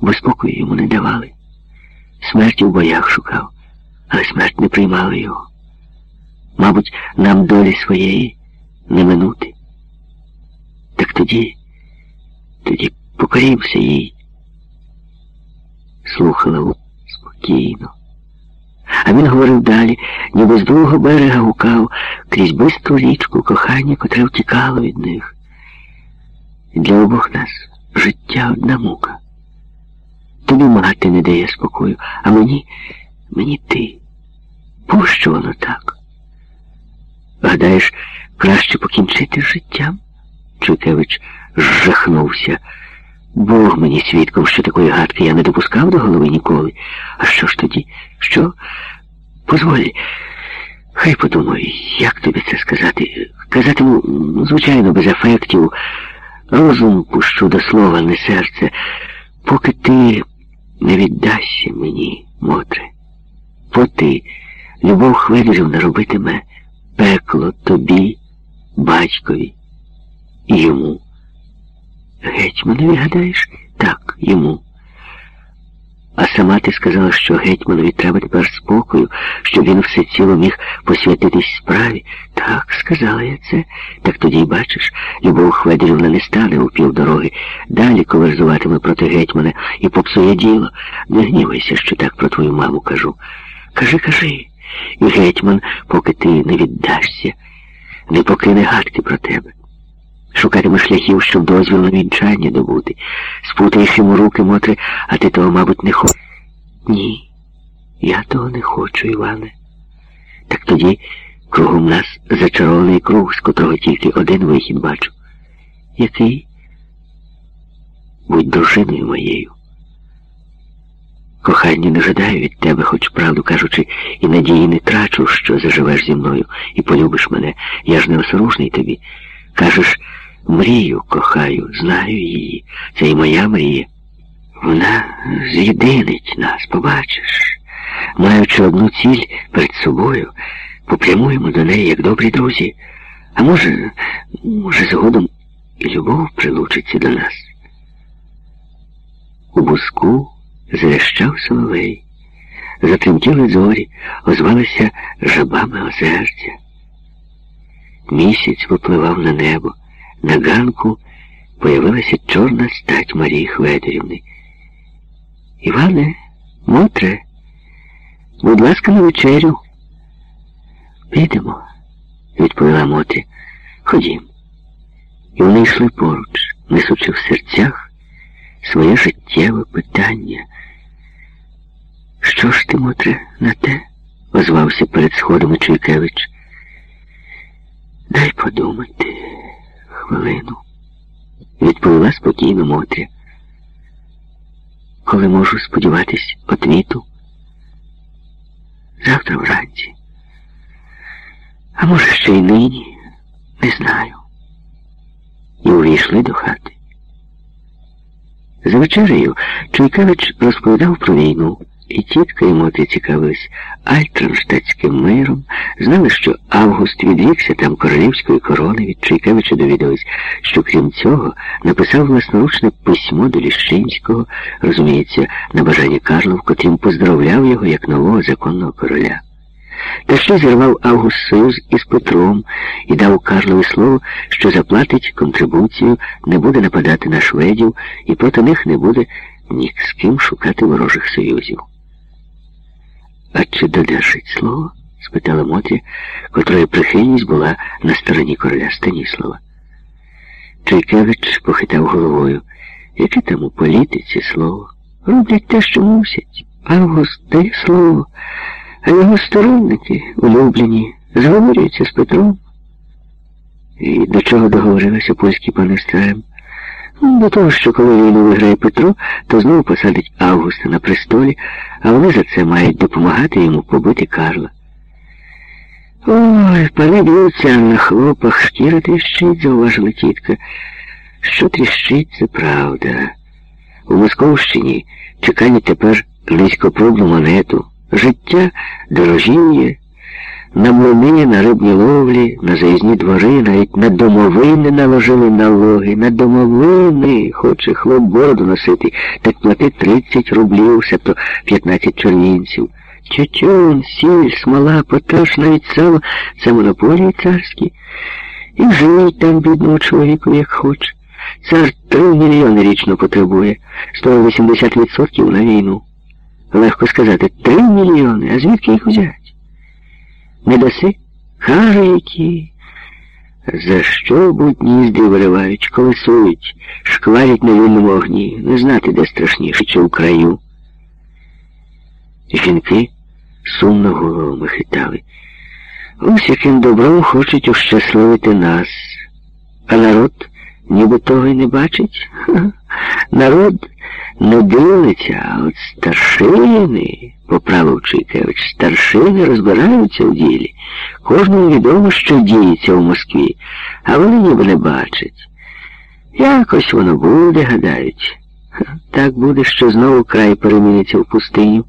бо спокою йому не давали. Смерті в боях шукав, але смерть не приймала його. Мабуть, нам долі своєї не минути. Так тоді, тоді покорівся їй. Слухала спокійно. А він говорив далі, ніби з другого берега гукав крізь бистру річку кохання, котре втікало від них. Для обох нас життя одна мука. Тобі мати не дає спокою, а мені, мені ти. Пощо воно так? Гадаєш, краще покінчити з життям? Чуйкевич жахнувся. Бог мені свідком, що такої гадки я не допускав до голови ніколи. А що ж тоді? Що? Позволь, хай подумаю, як тобі це сказати. Казатиму, ну, звичайно, без ефектів. Розум пущу до слова, не серце, поки ти не віддасться мені, Мотре. Поти любов Хведерів наробитиме пекло тобі, батькові і йому. Гетьманові, гадаєш? Так, йому. А сама ти сказала, що гетьманові треба тепер спокою, щоб він все ціло міг посвятитись справі. Так, сказала я це. Так тоді й бачиш, Любов Хведерівна не стане у півдороги. Далі коверзуватиме проти гетьмана і попсує діло. Не гнівайся, що так про твою маму кажу. Кажи, кажи. І гетьман, поки ти не віддашся, не покине гадки про тебе. Шукатиме шляхів, щоб дозвіл на вінчання добути. Спутаєш йому руки, Мотре, а ти того, мабуть, не хочеш. Ні, я того не хочу, Іване. Так тоді кругом нас зачарований круг, з котрого тільки один вихід бачу. Який? Будь дружиною моєю. Кохання не жадаю від тебе, хоч, правду кажучи, і надії не трачу, що заживеш зі мною і полюбиш мене. Я ж не осоружний тобі. Кажеш, мрію кохаю, знаю її. Це і моя мрія. Вона з'єдинить нас, побачиш. Маючи одну ціль перед собою, попрямуємо до неї, як добрі друзі. А може, може, згодом любов прилучиться до нас. У буску Зрещав соловей, затремтіли зорі, озвалися жабами озерця. Місяць випливав на небо, на ганку появилася чорна стать Марії Хведорівни. Іване, Мотре, будь ласка, на вечерю. Підемо, відповіла Мотря. Ходім. І вони йшли поруч, несучи в серцях своє життєве питання. Що ж ти, Мотре, на те? озвався перед сходом Чуйкевич. Дай подумати хвилину, відповіла спокійно Мотря. Коли можу сподіватись отвіту? Завтра вранці. А може, ще й нині, не знаю. І увійшли до хати. За вечерею Чуйкевич розповідав про війну. І тітка і моти цікавились Альтронштадтським миром, знали, що Август відрікся там королівської корони, від Чайкевича довідались, що крім цього написав власноручне письмо до Ліщинського, розуміється, на бажання Карла, в котрім поздравляв його як нового законного короля. Та ще зірвав Август союз із Петром і дав Карлові слово, що заплатить контрибуцію, не буде нападати на шведів і проти них не буде ні з ким шукати ворожих союзів. А чи додержить слово? спитала Мотря, котрої прихильність була на стороні короля Станіслава. Чайкевич похитав головою. Яке там у політиці слово? Роблять те, що мусять. Август дає слово, а його сторонники, улюблені, зговорюються з Петром. І до чого договорилися польські пани? До того, що коли війну виграє Петро, то знову посадить Августа на престолі, а вони за це мають допомагати йому побити Карла. Ой, пани б'ються на хлопах, шкіра тріщить, зауважила тітка. Що тріщить, це правда. У Московщині чекають тепер низькопробну монету. Життя дорожіє, на млини, на рибні ловлі, на заїзні двори, навіть на домовини наложили налоги, на домовини, хоче хлоп бороду носити, так плати 30 рублів, себто 15 червінців. Тютюн, сіль, смола, поташ, навіть сало – це монополії царські. І живуть там бідному чоловіку, як хоче. Цар 3 мільйони річно потребує, 180% на війну. Легко сказати, 3 мільйони, а звідки їх взяти? Не даси? Каже, які. За що буднізди виривають, колесують, шкварять на вільному огні, не знати, де страшніше, чи в краю. Жінки сумно головами хитали. Ось яким добром хочуть ощасливити нас. А народ ніби того й не бачить. Народ не дивиться, а от старшини, поправив Чайкевич, старшини розбираються в ділі. Кожному відомо, що діється в Москві, а вони ніби не бачать. Якось воно буде, гадають. Так буде, що знову край переміниться в пустиню.